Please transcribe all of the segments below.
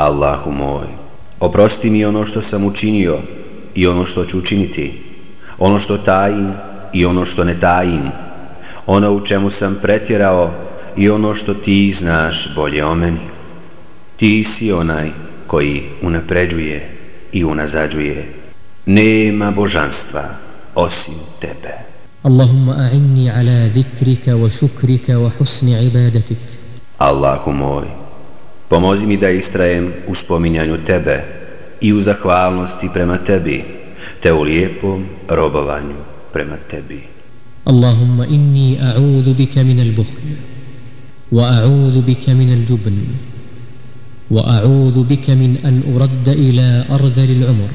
Allahu moj, oprosti mi ono što sam učinio i ono što ću učiniti, ono što tajim i ono što ne tajim, ono u čemu sam pretjerao i ono što ti znaš bolje o meni. Ti si onaj koji unapređuje i unazađuje. Nema božanstva osim tebe. Allahumma a'inni ala zikrika wa šukrika wa husni ibadatik. Allahu moj, pomozi mi da istrajem u spominjanju tebe i u zahvalnosti prema tebi, te u lijepom robovanju prema tebi. Allahumma inni a'udhu bika min al-bukhl wa a'udhu bika min al-jubn وأعوذ بك من أن أرد إلى أرذل العمر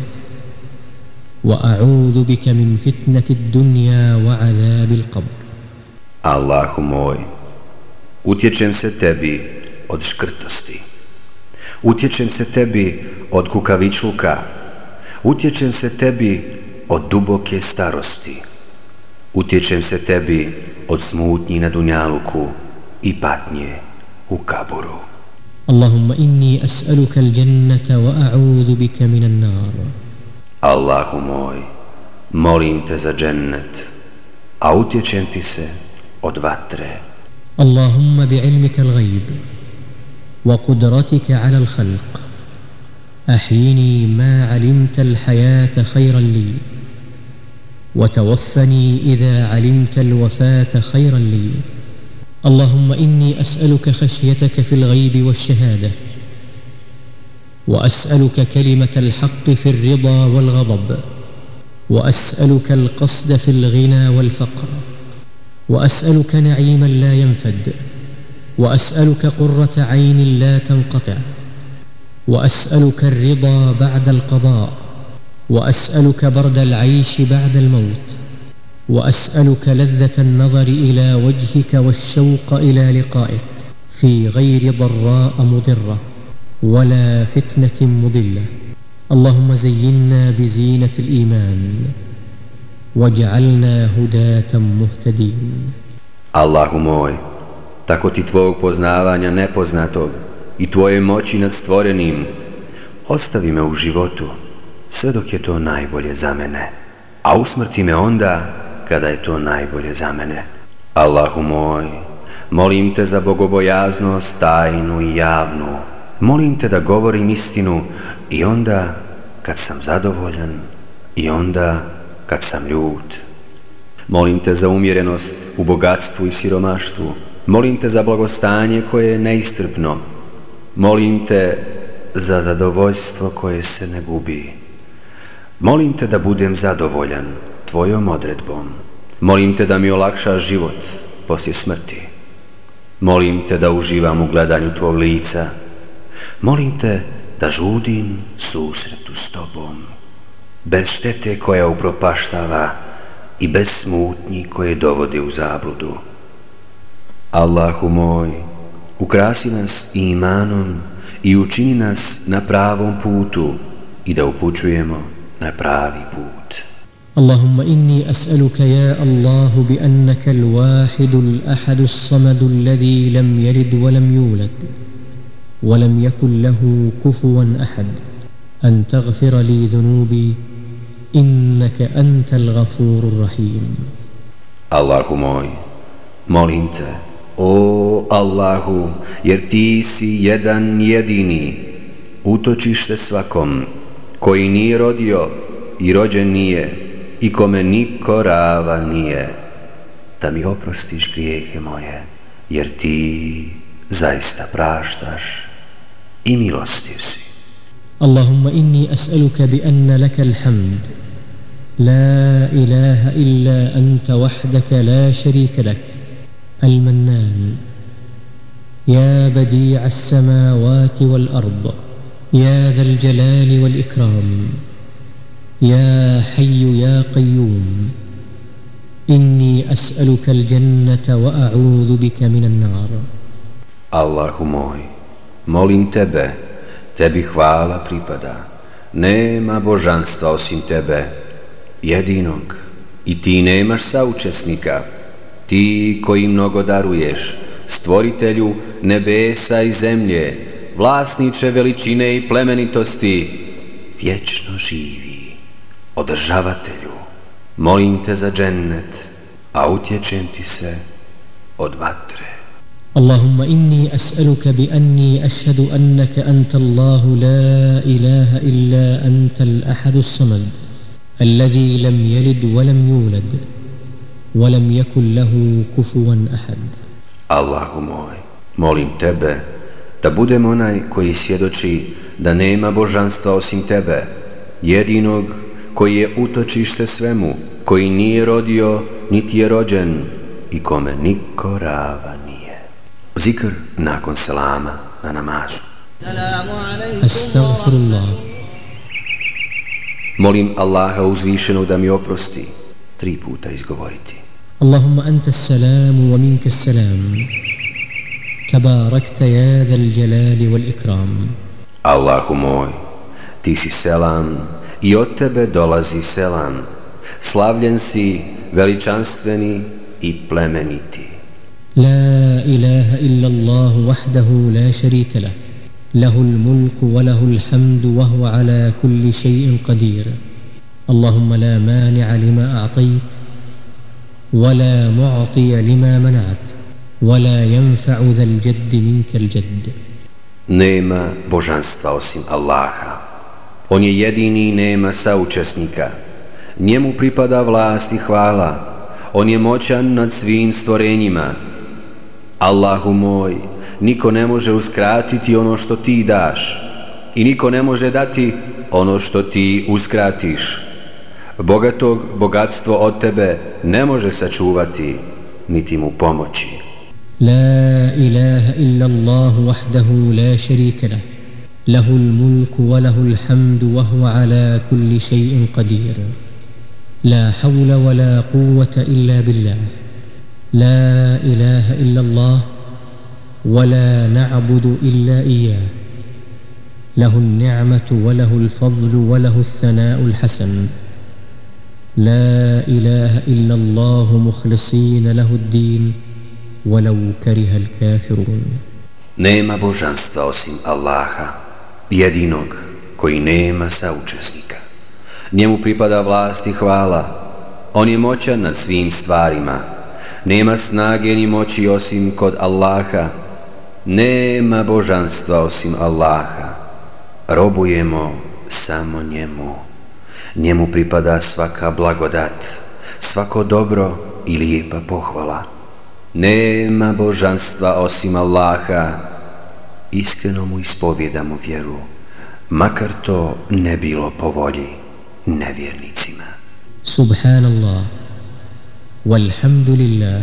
وأعوذ بك من فتنة الدنيا وعذاب القبر Allahu moj, utječem se tebi od škrtosti. utječem se tebi od kukavičluka, utječem se tebi od duboke starosti, utječem se tebi od smutnji na dunjaluku i patnje u kaburu. Allahumma inni as'aluka al-jannata wa a'udhu bika minan nar. Allahu moj, molim te za džennet, a utječem ti se od vatre. Allahumma bi'ilmika al-ghayb, وقدرتك على الخلق. أحيني ما علمت الحياة خيرا لي وتوفني إذا علمت الوفاة خيرا لي. اللهم إني أسألك خشيتك في الغيب والشهادة وأسألك كلمة الحق في الرضا والغضب وأسألك القصد في الغنى والفقر وأسألك نعيما لا ينفد. وأسألك قرة عين لا تنقطع وأسألك الرضا بعد القضاء وأسألك برد العيش بعد الموت وأسألك لذة النظر إلى وجهك والشوق إلى لقائك في غير ضراء مضرة ولا فتنة مضلة. اللهم زينا بزينة الإيمان واجعلنا هداة مهتدين. Allahu moj, tako ti tvojeg poznavanja nepoznatog i tvoje moći nad stvorenim, ostavi me u životu, sve dok je to najbolje za mene, a usmrti me onda kada je to najbolje za mene. Allahu moj, molim te za bogobojaznost tajnu i javnu. Molim te da govorim istinu i onda kad sam zadovoljan i onda kad sam ljut. Molim te za umjerenost u bogatstvu i siromaštvu. Molim te za blagostanje koje je neistrpno. Molim te za zadovoljstvo koje se ne gubi. Molim te da budem zadovoljan tvojom odredbom. Molim te da mi olakša život poslije smrti. Molim te da uživam u gledanju tvog lica. Molim te da žudim susretu s tobom. Bez štete koja upropaštava i bez smutnji koje dovode u zabludu. Allahu moj, ukrasi nas imanom i učini nas na pravom putu i da upućujemo na pravi put. اللهم إني أسألك يا الله بأنك الواحد الأحد الصمد الذي لم يلد ولم يولد ولم يكن له كفوا أحد أن تغفر لي ذنوبي إنك أنت الغفور الرحيم Allahu moj, molim te, o Allahu, jer ti si jedan jedini, utočište svakom, koji nije rodio i rođen nije, i kome niko rava nije, da mi oprostiš grijehe moje, jer ti zaista praštaš i milostiv si. Allahumma inni as'aluka bi anna laka alhamd, la ilaha illa anta wahdaka la sharika laka. المنان يا بديع السماوات والأرض يا ذا الجلال والإكرام يا حي يا قيوم إني أسألك الجنة وأعوذ بك من النار Allahu moj, molim tebe, tebi hvala pripada. Nema božanstva osim tebe, jedinog, i ti nemaš saučesnika. Ti koji mnogo daruješ, stvoritelju nebesa i zemlje, vlasniče veličine i plemenitosti, vječno živi, održavatelju, molim te za džennet, a utječem ti se od vatre. اللهم إني أسألك بأني أشهد أنك أنت الله لا إله إلا أنت الأحد الصمد الذي لم يلد ولم يولد ولم يكن له كفوا أحد Allahu moj, molim tebe da budem onaj koji svjedoči da nema božanstva osim tebe, jedinog koji je utočište svemu, koji nije rodio, niti je rođen i kome niko rava nije. Zikr nakon selama na namazu. Astaghfirullah. Molim Allaha uzvišenog da mi oprosti, tri puta izgovoriti. اللهم أنت السلام ومنك السلام. تباركت يا ذا الجلال والإكرام. Allahu moj, ti si selam i od tebe dolazi selam. Slavljen si, veličanstveni i plemeniti. لا إله إلا الله وحده لا شريك له له الملك وله الحمد وهو على كل شيء قدير اللهم لا مانع لما أعطيت ولا معطي لما منعت ولا ينفع ذا الجد منك الجد Nema božanstva osim Allaha. On je jedini i nema saučesnika. Njemu pripada vlast i hvala. On je moćan nad svim stvorenjima. Allahu moj, niko ne može uskratiti ono što ti daš i niko ne može dati ono što ti uskratiš. Bogatog bogatstvo od tebe ne može sačuvati, niti mu pomoći. لا إله إلا الله وحده لا شريك له له الملك وله الحمد وهو على كل شيء قدير لا حول ولا قوة إلا بالله لا إله إلا الله ولا نعبد إلا إياه له النعمة وله الفضل وله الثناء الحسن لا إله إلا الله مخلصين له الدين ولو كره الكافرون Nema božanstva osim Allaha, jedinog koji nema saučesnika. Njemu pripada vlast i hvala. On je moćan nad svim stvarima. Nema snage ni moći osim kod Allaha. Nema božanstva osim Allaha. Robujemo samo njemu. Njemu pripada svaka blagodat, svako dobro i lijepa pohvala. Nema božanstva osim Allaha, iskreno mu ispovjedamo vjeru, makar to ne bilo po volji nevjernicima. Subhanallah, walhamdulillah,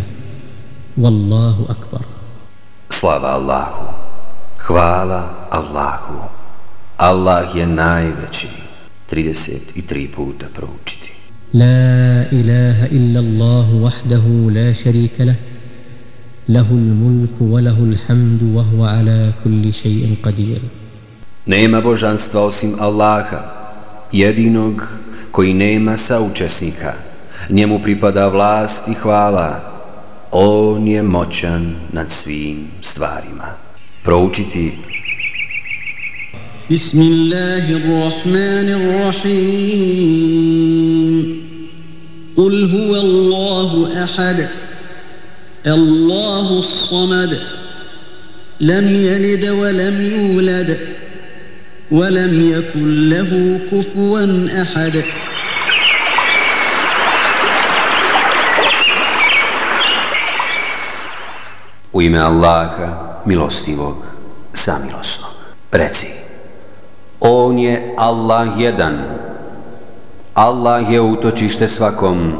wallahu akbar. Slava Allahu, hvala Allahu, Allah je najveći. 33 puta proučiti. La ilaha illa Allah vahdahu la šarika lah. Lahul mulku wa lahul hamdu wa huwa ala kulli shay'in qadir. Nema božanstva osim Allaha, jedinog koji nema saučesnika. Njemu pripada vlast i hvala. On je moćan nad svim stvarima. Proučiti بسم الله الرحمن الرحيم قل هو الله أحد الله الصمد لم يلد ولم يولد ولم يكن له كفوا أحد u ime Allaha, milostivog, samilosnog. Reci, On je Allah jedan. Allah je utočište svakom.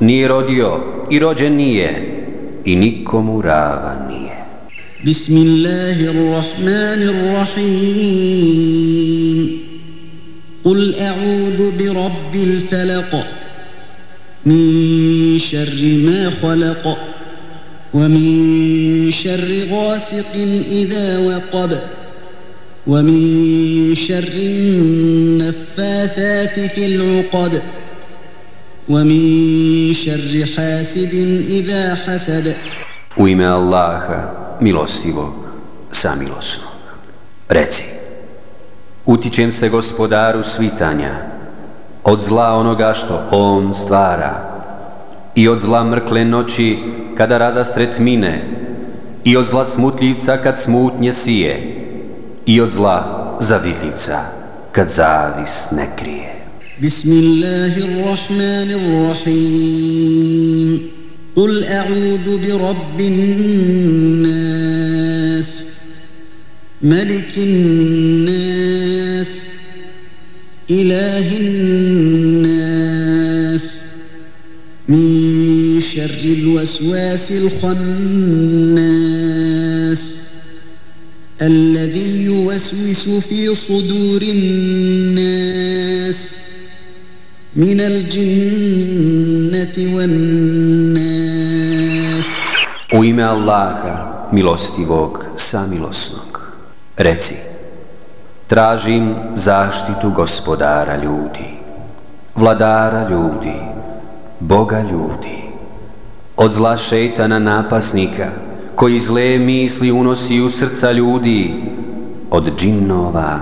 Nije rodio i rođen nije i nikomu ravan nije. Bismillahirrahmanirrahim. Kul a'udhu bi rabbil falaq. Min šerri ma halaq. ومن شر غاسق إذا وقب ومن شر النفاثات في العقد ومن شر حاسد اذا حسد U ime Allaha, milostivog, samilosnog. Reci, utičem se gospodaru svitanja, od zla onoga što on stvara, i od zla mrkle noći kada rada stret mine, i od zla smutljivca kad smutnje sije, I od zla zavidljivca kad zavis ne krije. Bismillahirrahmanirrahim. Kul a'udhu bi rabbin nas, malikin nas, ilahin nas, min šarri l-waswasi l-khannas, الذي يوسوس في صدور الناس من الجنة والناس U ime Allaha, milostivog, samilosnog, reci, tražim zaštitu gospodara ljudi, vladara ljudi, Boga ljudi, od zla šeitana napasnika, koji zle misli unosi u srca ljudi, od džinnova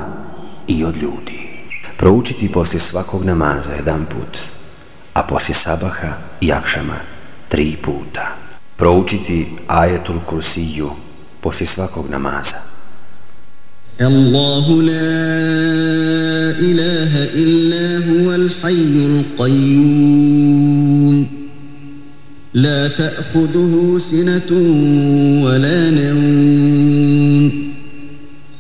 i od ljudi. Proučiti poslije svakog namaza jedan put, a poslije sabaha i akšama tri puta. Proučiti ajetul kursiju poslije svakog namaza. Allahu la ilaha illa huval hayyul qayyum La ta'khuduhu sinatun wala nawm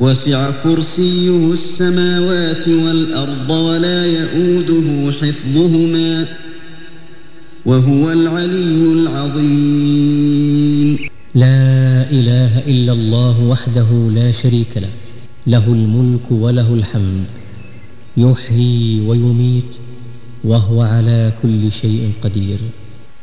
وسع كرسيه السماوات والأرض ولا يؤوده حفظهما وهو العلي العظيم. لا إله إلا الله وحده لا شريك له له الملك وله الحمد. يحيي ويميت وهو على كل شيء قدير.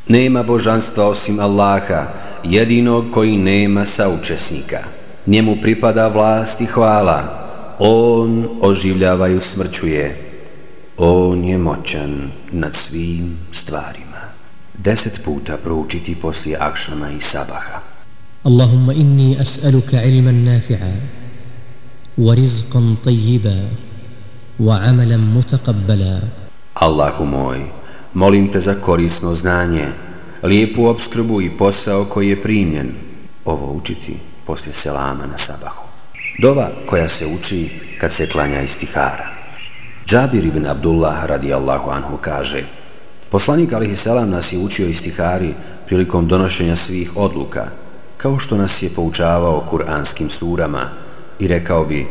Nema božanstva osim Allaha, jedinog koji nema saučesnika. Njemu pripada vlast i hvala. On oživljava i usmrćuje. On je moćan nad svim stvarima. Deset puta proučiti poslije akšama i sabaha. Allahumma inni as'aluka ilman nafi'a wa rizqan tayyiba wa amalan mutaqabbala. Allahu moj, molim te za korisno znanje, lijepu obskrbu i posao koji je primljen. Ovo učiti poslije selama na sabahu. Dova koja se uči kad se klanja istihara. Džabir ibn Abdullah radijallahu anhu kaže Poslanik alihi selam nas je učio istihari prilikom donošenja svih odluka, kao što nas je poučavao kuranskim surama i rekao bi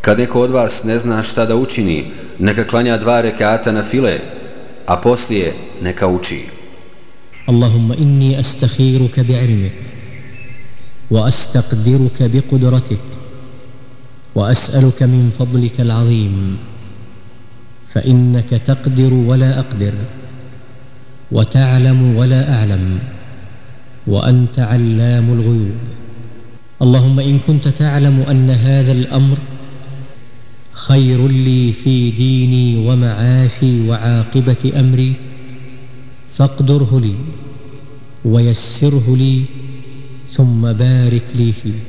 Kad neko od vas ne zna šta da učini, neka klanja dva rekata na file, a poslije neka uči. Allahumma inni astahiruka bi'ilmik, وأستقدرك بقدرتك وأسألك من فضلك العظيم فإنك تقدر ولا أقدر وتعلم ولا أعلم وأنت علام الغيوب. اللهم إن كنت تعلم أن هذا الأمر خير لي في ديني ومعاشي وعاقبة أمري فاقدره لي ويسره لي ثم بارك لي فيه.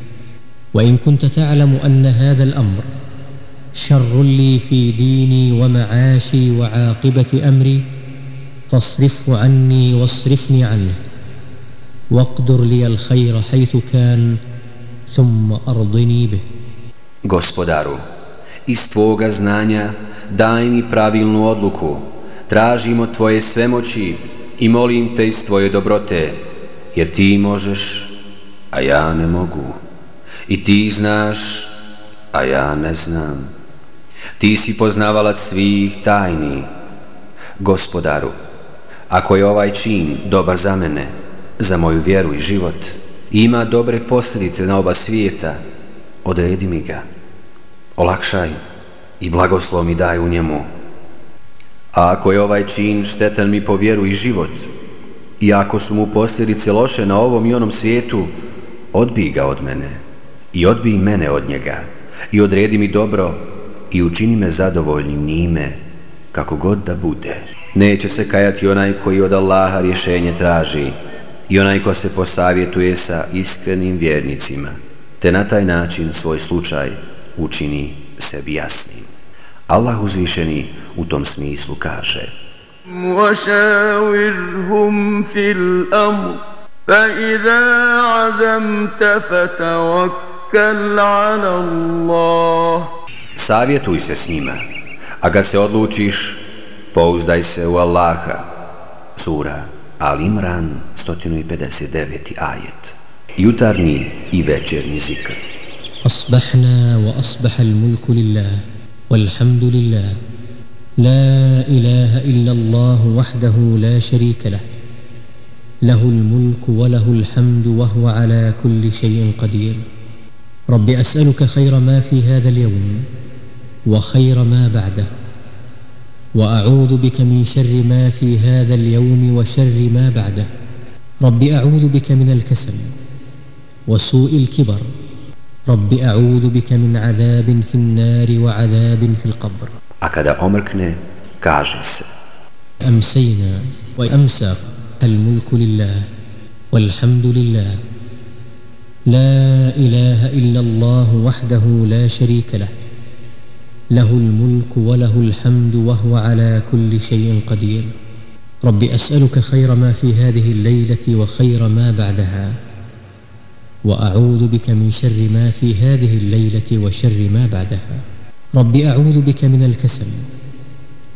وإن كنت تعلم أن هذا الأمر شر لي في ديني ومعاشي وعاقبة أمري فاصرفه عني واصرفني عنه. واقدر لي الخير حيث كان ثم أرضني به. Gospodaru, iz Tvoga znanja daj mi pravilnu odluku, tražimo Tvoje svemoći i molim te iz tvoje dobrote, jer ti možeš, a ja ne mogu. I ti znaš, a ja ne znam. Ti si poznavalac svih tajni. Gospodaru, ako je ovaj čin dobar za mene, za moju vjeru i život, ima dobre posljedice na oba svijeta, odredi mi ga. Olakšaj i blagoslov mi daj u njemu. A ako je ovaj čin štetan mi po vjeru i život, i ako su mu posljedice loše na ovom i onom svijetu, odbij ga od mene i odbij mene od njega i odredi mi dobro i učini me zadovoljnim njime, kako god da bude. Neće se kajati onaj koji od Allaha rješenje traži i onaj ko se posavjetuje sa iskrenim vjernicima, te na taj način svoj slučaj učini sebi jasnim. Allah uzvišeni u tom smislu kaže وَشَاوِرْهُمْ فِي الْأَمْرِ فَإِذَا عَزَمْتَ فَتَوَكَّلْ عَلَى اللَّهِ Savjetuj se s njima, a kad se odlučiš, pouzdaj se u Allaha. Sura Al-Imran, 159. ajet. Jutarnji i večerni zikr. أصبحنا وأصبح الملك لله والحمد لله لا إله إلا الله وحده لا شريك له له الملك وله الحمد وهو على كل شيء قدير. رب أسألك خير ما في هذا اليوم وخير ما بعده وأعوذ بك من شر ما في هذا اليوم وشر ما بعده. رب أعوذ بك من الكسل وسوء الكبر. رب أعوذ بك من عذاب في النار وعذاب في القبر. A kada omrkne, kaže se. أمسينا وأمسى الملك لله والحمد لله. لا إله إلا الله وحده لا شريك له. له الملك وله الحمد وهو على كل شيء قدير. رب أسألك خير ما في هذه الليلة وخير ما بعدها. وأعوذ بك من شر ما في هذه الليلة وشر ما بعدها. رب أعوذ بك من الكسل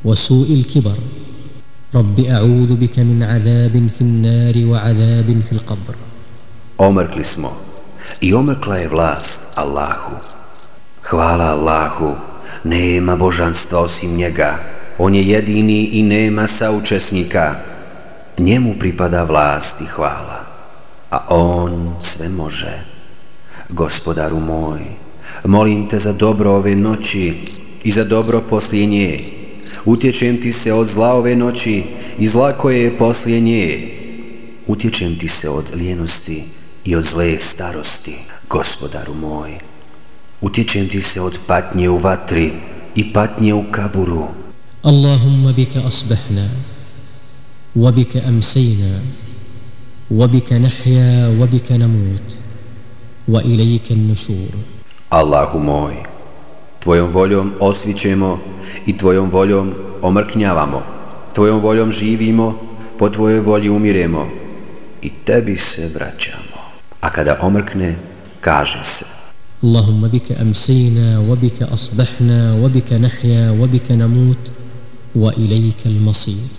وسوء الكبر رب أعوذ بك من عذاب في النار وعذاب في القبر Omrkli smo i omrkla je vlast Allahu. Hvala Allahu, nema božanstva osim njega. On je jedini i nema saučesnika. Njemu pripada vlast i hvala. A on sve može. Gospodaru moj, molim te za dobro ove noći i za dobro poslije nje. utječem ti se od zla ove noći i zla koje je poslije nje. Utječem ti se od lijenosti i od zle starosti, gospodaru moj. Utječem ti se od patnje u vatri i patnje u kaburu. Allahumma bika asbahna, wa bika amsejna, wa bika nahja, wa bika namut, wa ilajika nusur. Allahu moj, Tvojom voljom osvićemo i Tvojom voljom omrknjavamo. Tvojom voljom živimo, po Tvojoj volji umiremo i Tebi se vraćamo. A kada omrkne, kaže se. Allahumma bika amsina, wa bika asbahna, wa bika nahja, wa bika namut, wa ilajika almasir.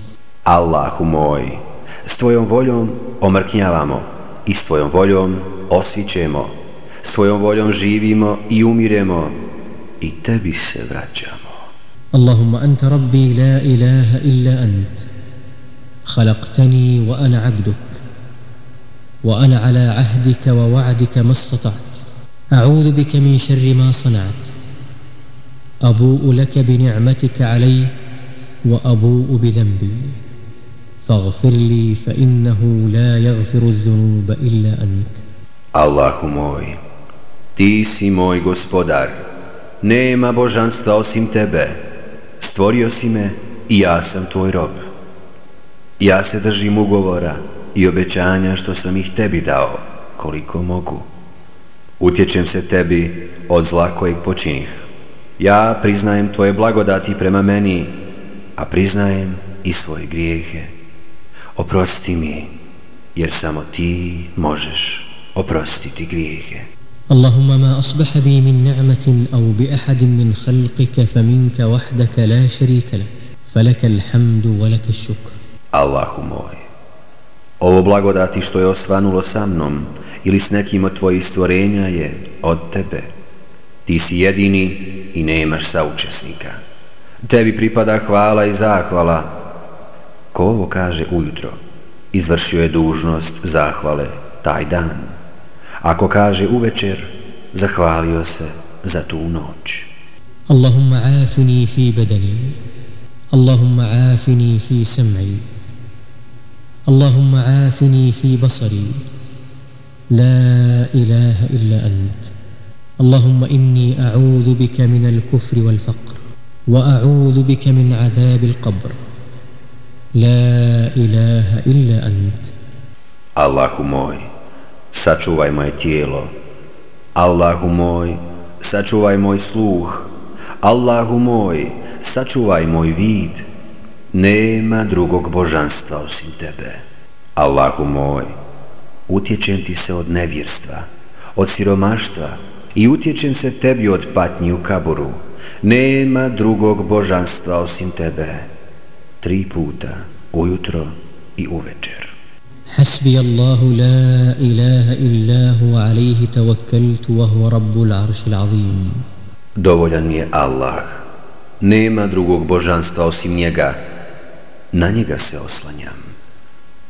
Allahu moj, s Tvojom voljom omrknjavamo i s Tvojom voljom osvićemo. S Tvojom voljom živimo i umiremo. I Tebi se vraćamo. اللهم أنت ربي لا إله إلا أنت. خلقتني وأنا عبدك. وأنا على عهدك ووعدك ما استطعت. أعوذ بك من شر ما صنعت. أبوء لك بنعمتك علي وأبوء بذنبي. فاغفر لي فإنه لا يغفر الذنوب إلا أنت. Allahu moj, Ti si moj gospodar, nema božanstva osim Tebe, stvorio si me i ja sam Tvoj rob. Ja se držim ugovora i obećanja što sam ih Tebi dao, koliko mogu. Utječem se Tebi od zla kojeg počinih. Ja priznajem Tvoje blagodati prema meni, a priznajem i svoje grijehe. Oprosti mi, jer samo Ti možeš oprostiti grijehe. اللهم ما أصبح بي من نعمة أو بأحد من خلقك فمنك وحدك لا شريك لك فلك الحمد ولك الشكر Allahu moj, ovo blagodati što je osvanulo sa mnom ili s nekim od tvojih stvorenja je od tebe. Ti si jedini i nemaš saučesnika. Tebi pripada hvala i zahvala. Ko ovo kaže ujutro, izvršio je dužnost zahvale taj dan. Ako kaže uvečer, zahvalio se za tu noć. اللهم عافني في بدني اللهم عافني في سمعي اللهم عافني في بصري لا إله إلا أنت اللهم إني أعوذ بك من الكفر والفقر وأعوذ بك من عذاب القبر لا إله إلا أنت Allahu moj, sačuvaj moje tijelo. Allahu moj, sačuvaj moj sluh. Allahu moj, sačuvaj moj vid. Nema drugog božanstva osim tebe. Allahu moj, utječem ti se od nevjerstva, od siromaštva i utječem se tebi od patnji u kaburu. Nema drugog božanstva osim tebe. Tri puta, ujutro i uvečer. حسبي الله لا إله إلا هو عليه توكلت وهو رب العرش العظيم Dovoljan mi je Allah. Nema drugog božanstva osim njega. Na njega se oslanjam.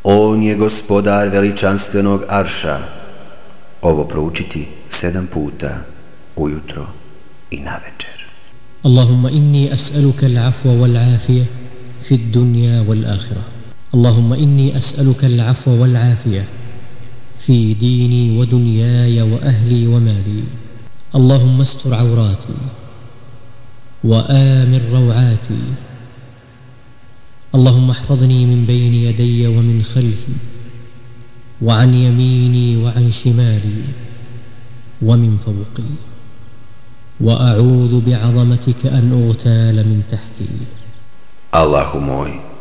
On je gospodar veličanstvenog arša. Ovo proučiti sedam puta, ujutro i na večer. اللهم إني أسألك العفو والعافية في الدنيا والآخرة اللهم إني أسألك العفو والعافية في ديني ودنياي وأهلي ومالي. اللهم استر عوراتي وآمن روعاتي. اللهم احفظني من بين يدي ومن خلفي وعن يميني وعن شمالي ومن فوقي. وأعوذ بعظمتك أن أغتال من تحتي. Allahu moj,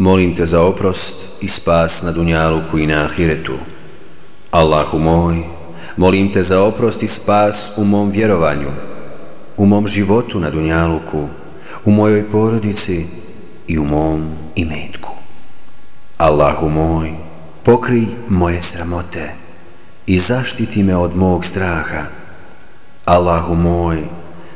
molim te za oprost i spas na dunjaluku i na ahiretu. Allahu moj, molim te za oprost i spas u mom vjerovanju, u mom životu na dunjaluku, u mojoj porodici i u mom imetku. Allahu moj, pokrij moje sramote i zaštiti me od mog straha. Allahu moj,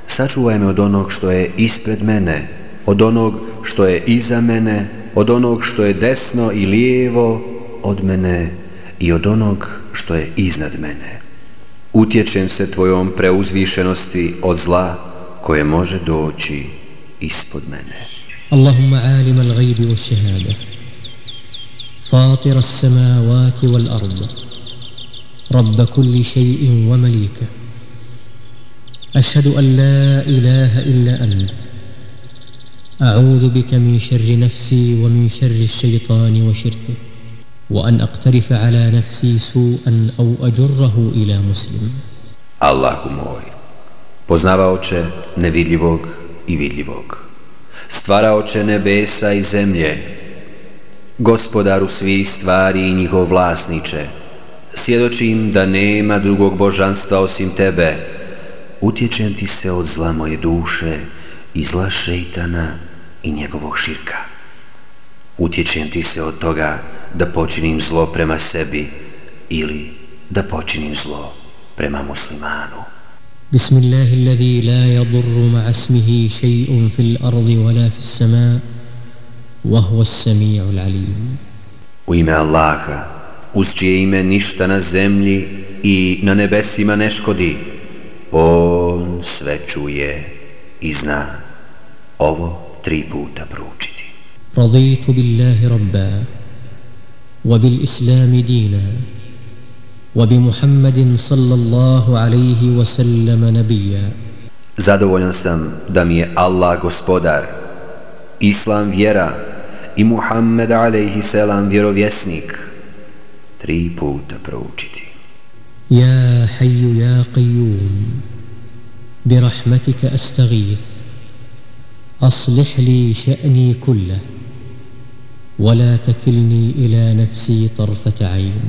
sačuvaj me od onog što je ispred mene, od onog što je iza mene, od onog što je desno i lijevo od mene i od onog što je iznad mene. Utječem se tvojom preuzvišenosti od zla koje može doći ispod mene. اللهم عالم الغيب والشهادة فاطر السماوات والأرض رب كل شيء ومليكه أشهد أن لا إله إلا أنت أعوذ بك من شر نفسي ومن شر الشيطان وشركه وأن أقترف على نفسي سوءا أو أجره إلى مسلم Allahu moj, poznavaoče nevidljivog i vidljivog, stvaraoče nebesa i zemlje, gospodaru svih stvari i njihov vlasniče, svjedočim da nema drugog božanstva osim tebe, utječem ti se od zla moje duše i zla šeitana i njegovog širka. Utječem ti se od toga da počinim zlo prema sebi ili da počinim zlo prema muslimanu. بسم الله الذي لا يضر مع اسمه شيء في الأرض ولا في السماء وهو السميع العليم U ime Allaha, uz čije ime ništa na zemlji i na nebesima ne škodi, On sve čuje i zna. Ovo tri puta proučiti. رضيت بالله ربا وبالإسلام دينا وبمحمد صلى الله عليه وسلم نبيا Zadovoljan sam da mi je Allah gospodar, Islam vjera i Muhammed alaihi selam vjerovjesnik. Tri puta proučiti. يا حي يا قيوم برحمتك أستغيث أصلح لي شأني كله ولا تكلني إلى نفسي طرفة عين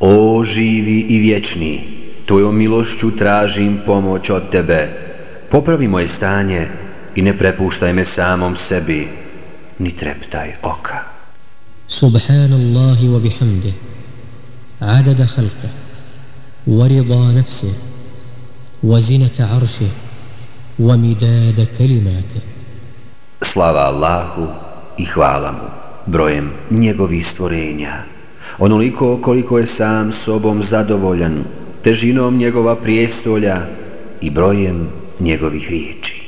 O živi i vječni, tvojom milošću tražim pomoć od tebe. Popravi moje stanje i ne prepuštaj me samom sebi, ni treptaj oka. سبحان الله وبحمده عدد خلقه ورضا نفسه وزنة عرشه ومداد كلماته Slava Allahu i hvala mu brojem njegovih stvorenja. Onoliko koliko je sam sobom zadovoljan težinom njegova prijestolja i brojem njegovih riječi.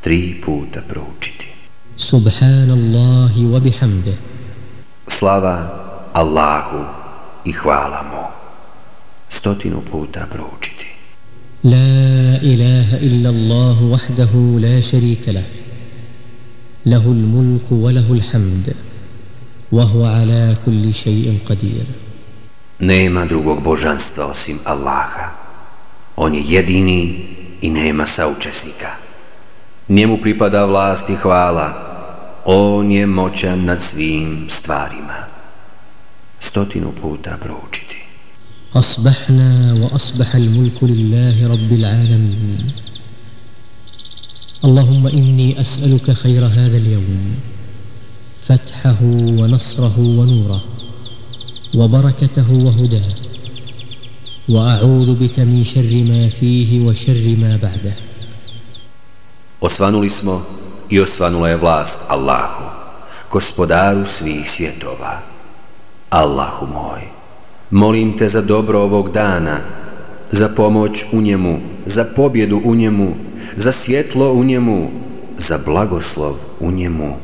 Tri puta proučiti. Subhanallahi wa bihamde. Slava Allahu i hvala mu. Stotinu puta proučiti. La ilaha illa Allahu vahdahu la šarika lafi. له الملك وله الحمد وهو على كل شيء قدير Nema drugog božanstva osim Allaha. On je jedini i nema saučesnika. Njemu pripada vlast i hvala. On je moćan nad svim stvarima. Stotinu puta proučiti. أصبحنا وأصبح الملك لله رب العالمين اللهم إني أسألك خير هذا اليوم فتحه ونصره ونوره وبركته وهداه وأعوذ بك من شر ما فيه وشر ما بعده Osvanuli smo i osvanula je vlast Allahu, gospodaru svih svjetova. Allahu moj, molim te za dobro ovog dana, za pomoć u njemu, za pobjedu u njemu, za svjetlo u njemu, za blagoslov u njemu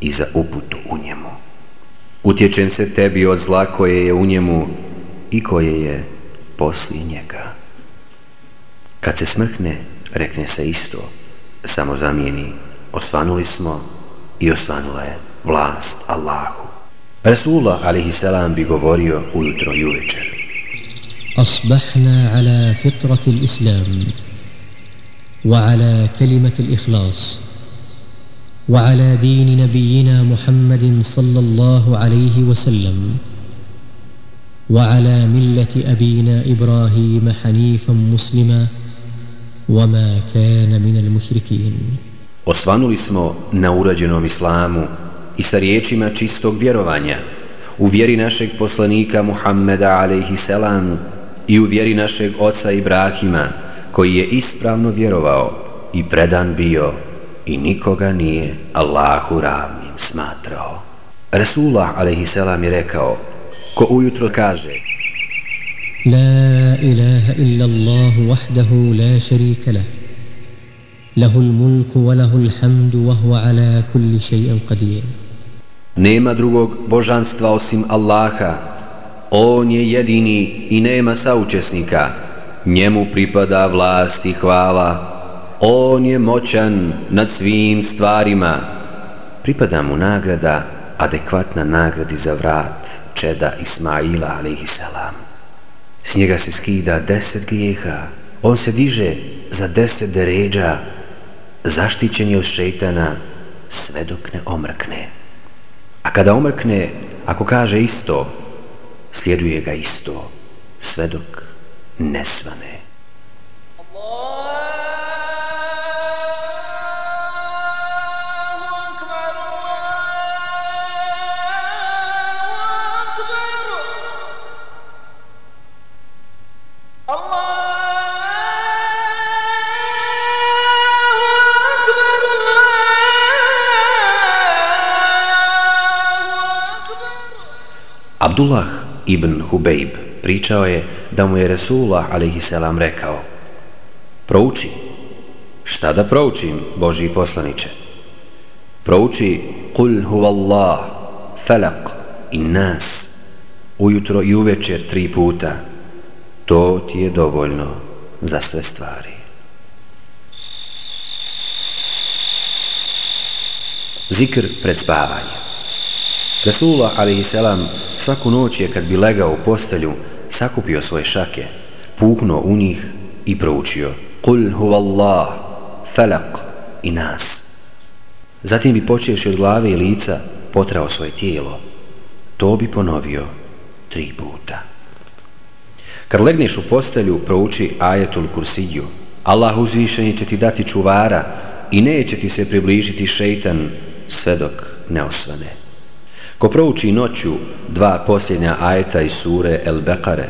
i za uputu u njemu. Utječen se tebi od zla koje je u njemu i koje je poslije njega. Kad se smrhne, rekne se isto, samo zamijeni, osvanuli smo i osvanula je vlast Allahu. Rasulullah alaihi salam bi govorio ujutro i uvečer. Asbahna ala fitratil islam. وعلى كلمة الإخلاص وعلى دين نبينا محمد صلى الله عليه وسلم وعلى ملة أبينا إبراهيم حنيفا مسلما وما كان من المشركين Osvanuli smo na urađenom islamu i sa riječima čistog vjerovanja, u vjeri našeg poslanika Muhammeda alaihi selam i u vjeri našeg oca Ibrahima, koji je ispravno vjerovao i predan bio i nikoga nije Allahu ravnim smatrao. Resulah alaihisselam je rekao, ko ujutro kaže La ilaha illa Allahu wahdahu la sharika lah. Lahu l-mulku wa lahu l-hamdu wa huwa ala kulli shay'in qadir. Nema drugog božanstva osim Allaha. On je jedini i nema saučesnika. Njemu pripada vlast i hvala. On je moćan nad svim stvarima. Pripada mu nagrada, adekvatna nagradi za vrat, čeda Ismaila alaihissalam. S njega se skida deset grijeha. On se diže za deset deređa. Zaštićen je od šeitana sve dok ne omrkne. A kada omrkne, ako kaže isto, slijeduje ga isto, sve dok ne svane. Abdullah ibn Hubejb pričao je da mu je Resulullah a.s. rekao Prouči. Šta da proučim, Boži poslaniče? Prouči Kul huvallah, felak i nas ujutro i uvečer tri puta. To ti je dovoljno za sve stvari. Zikr pred spavanjem. Resulullah a.s. svaku noć je kad bi legao u postelju sakupio svoje šake, puhnuo u njih i proučio Kul huvallah, felak i nas. Zatim bi počeši od glave i lica potrao svoje tijelo. To bi ponovio tri puta. Kad legneš u postelju, prouči ajetul kursiju. Allah uzvišeni će ti dati čuvara i neće ti se približiti šeitan sve dok ne osvane. Ko prouči noću dva posljednja ajeta iz sure El Bekare,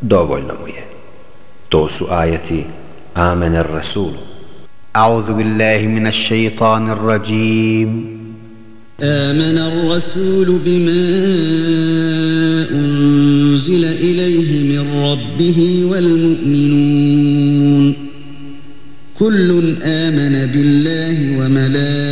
dovoljno mu je. To su ajeti Amen ar Rasul. أعوذ بالله من الشيطان الرجيم آمن الرسول بما أنزل إليه من ربه والمؤمنون كل آمن بالله وملائكته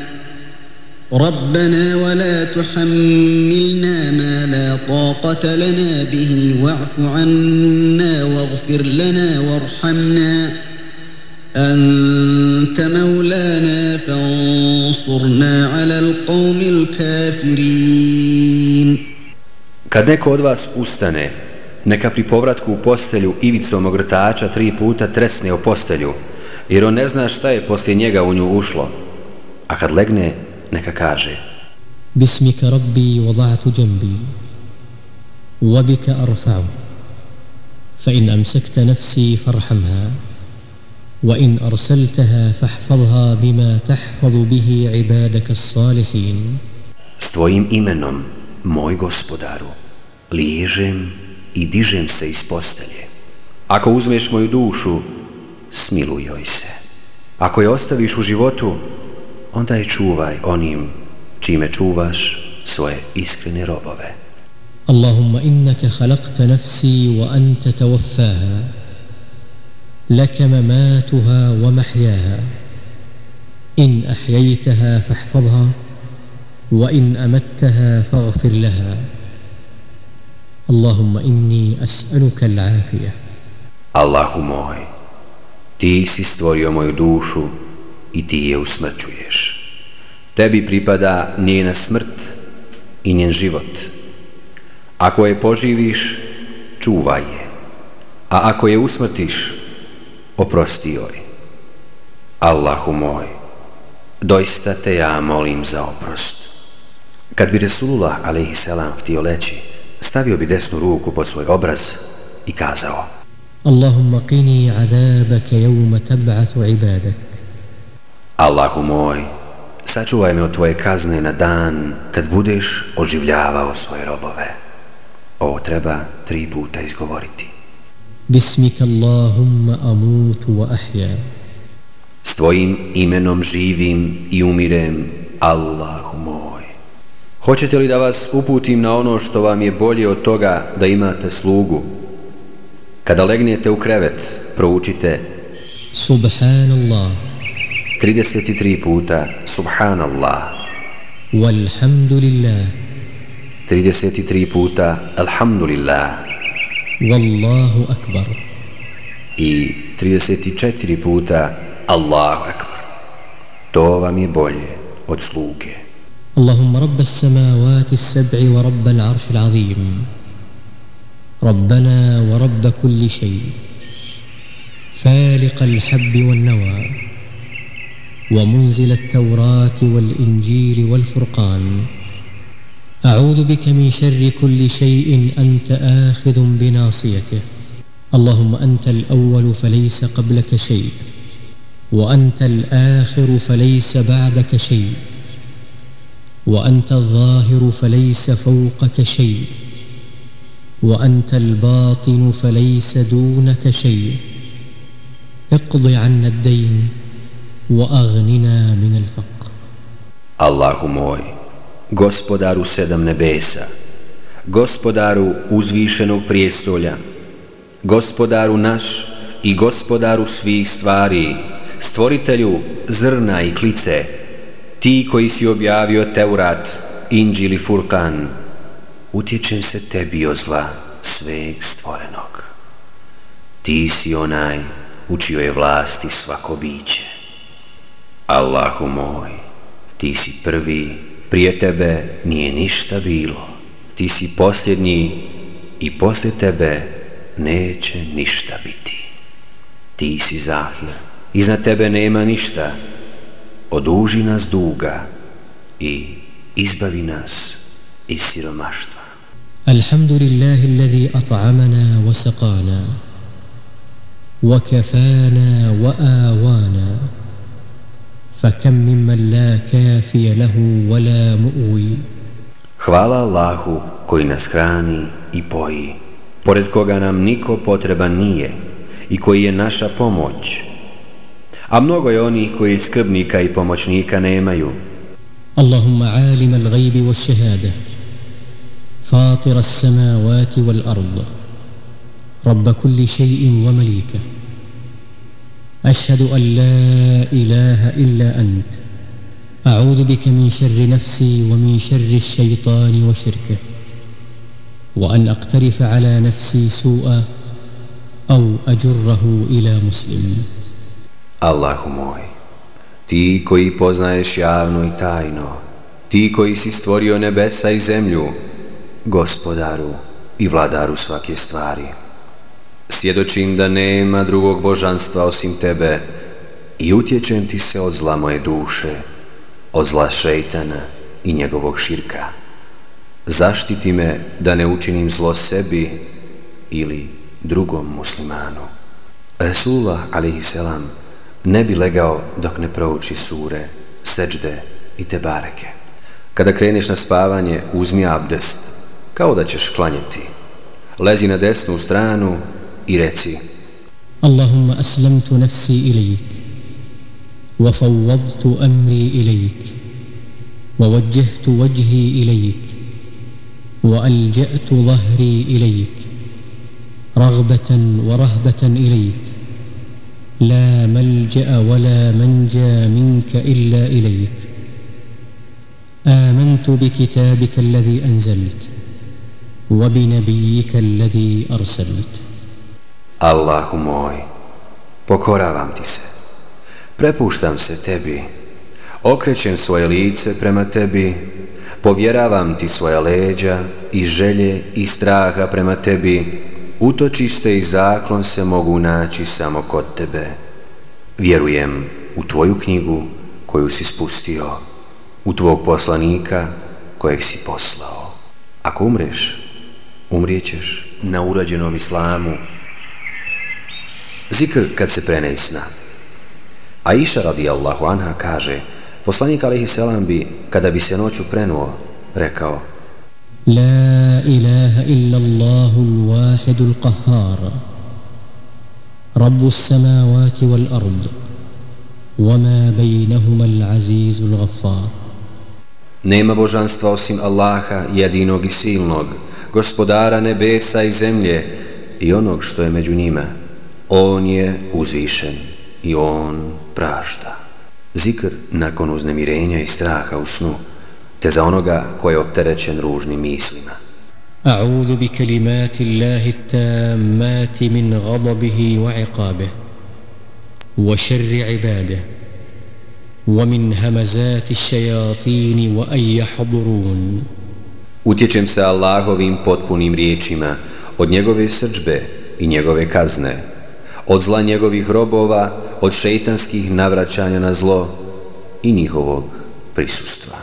ربنا ولا تحملنا ما لا طاقه لنا به واعف عنا واغفر لنا وارحمنا انت مولانا فانصرنا على القوم الكافرين Kad neko od vas ustane, neka pri povratku u postelju ivicom ogrtača tri puta tresne o postelju, jer on ne zna šta je poslije njega u nju ušlo. A kad legne, neka kaže باسمك ربي وضعت جنبي وبك أرفعه فإن أمسكت نفسي فارحمها وإن أرسلتها فاحفظها بما تحفظ به عبادك الصالحين S tvojim imenom, moj gospodaru, liježem i dižem se iz postelje. Ako uzmeš moju dušu, smiluj joj se. Ako je ostaviš u životu, onda je čuvaj onim čime čuvaš svoje iskrene robove. اللهم إنك خلقت نفسي وأنت توفاها لك مماتها ومحياها إن أحييتها فاحفظها وإن أمتها فاغفر لها اللهم إني أسألك العافية Allahu moj, ti si stvorio moju dušu i ti je usmrćuješ. Tebi pripada njena smrt i njen život. Ako je poživiš, čuvaj je, a ako je usmrtiš, oprosti joj. Allahu moj, doista te ja molim za oprost. Kad bi Resulullah a.s. htio leći, stavio bi desnu ruku pod svoj obraz i kazao Allahumma qini azabaka yawma tab'athu ibadaka Allahu moj, sačuvaj me od tvoje kazne na dan kad budeš oživljavao svoje robove. Ovo treba tri puta izgovoriti. Bismika Allahumma amutu wa ahya. S tvojim imenom živim i umirem, Allahu moj. Hoćete li da vas uputim na ono što vam je bolje od toga da imate slugu? Kada legnete u krevet, proučite Subhanallah. 33 puta Subhanallah, والحمد لله 33 puta Alhamdulillah والله أكبر. i 34 puta Allahu Akbar. To vam je bolje od sluge. اللهم رب السماوات السبع ورب العرش العظيم. ربنا ورب كل شيء. فالق الحب والنوى. ومنزل التوراة والإنجيل والفرقان. أعوذ بك من شر كل شيء أنت آخذ بناصيته. اللهم أنت الأول فليس قبلك شيء وأنت الآخر فليس بعدك شيء وأنت الظاهر فليس فوقك شيء وأنت الباطن فليس دونك شيء. اقض عنا الدين. وأغننا من الفقر Allahu moj, gospodaru sedam nebesa, gospodaru uzvišenog prijestolja, gospodaru naš i gospodaru svih stvari, stvoritelju zrna i klice, ti koji si objavio Teurat, Inđil i Furkan, utječem se tebi o zla sveg stvorenog. Ti si onaj u čijoj je vlasti svako biće. Allahu moj, ti si prvi, prije tebe nije ništa bilo. Ti si posljednji i poslije tebe neće ništa biti. Ti si zahir Iznad tebe nema ništa. Oduži nas duga i izbavi nas iz siromaštva. Alhamdulillahi alladhi at'amana wa saqana wa kafana wa awana فكم ممن لا كافي له ولا مؤوي Hvala Allahu koji nas hrani i poji, pored koga nam niko potreban nije i koji je naša pomoć. A mnogo je onih koji skrbnika i pomoćnika nemaju. Allahumma alim al-gajbi wa shahada, fatir as-samawati wal-ard, rabba kulli še'in wa malika. أشهد أن لا إله إلا أنت. أعوذ بك من شر نفسي ومن شر الشيطان وشركه. وأن أقترف على نفسي سوءا أو أجره إلى مسلم. الله موي تي koji poznaješ javno i tajno ti koji si stvorio nebesa i zemlju gospodaru i vladaru Svjedočim da nema drugog božanstva osim tebe i utječem ti se od zla moje duše, od zla šeitana i njegovog širka. Zaštiti me da ne učinim zlo sebi ili drugom muslimanu. Resulullah alaihisselam ne bi legao dok ne prouči sure, seđde i te bareke. Kada kreneš na spavanje, uzmi abdest, kao da ćeš klanjati. Lezi na desnu stranu իրեցի اللهم أسلمت نفسي إليك وفوضت أمري إليك ووجهت وجهي إليك وألجأت ظهري إليك رغبة ورهبة إليك. لا ملجأ ولا منجى منك إلا إليك. آمنت بكتابك الذي أنزلت وبنبيك الذي أرسلت. Allahu moj, pokoravam ti se, prepuštam se tebi, okrećem svoje lice prema tebi, povjeravam ti svoja leđa i želje i straha prema tebi, utočiste i zaklon se mogu naći samo kod tebe. Vjerujem u tvoju knjigu koju si spustio, u tvog poslanika kojeg si poslao. Ako umreš, umrijećeš na urađenom islamu, Zikr kad se prene iz sna. Aisha radijallahu anha kaže, poslanik alaihi selam bi, kada bi se noću prenuo, rekao La ilaha illa Allahu l-wahidu l-qahhar Rabbu s-samawati wal-ard Wama bejnahuma l-azizu l-ghaffar Nema božanstva osim Allaha, jedinog i silnog, gospodara nebesa i zemlje i onog što je među njima. On je uzvišen i on prašta. Zikr nakon uznemirenja i straha u snu, te za onoga koji je opterećen ružnim mislima. A'udhu bi kalimati Allahi tammati min gadabihi wa iqabih wa šerri ibadih wa min hamazati šajatini wa an jahdurun. Utječem se Allahovim potpunim riječima od njegove srđbe i njegove kazne, od zla njegovih robova, od šeitanskih navraćanja na zlo i njihovog prisustva.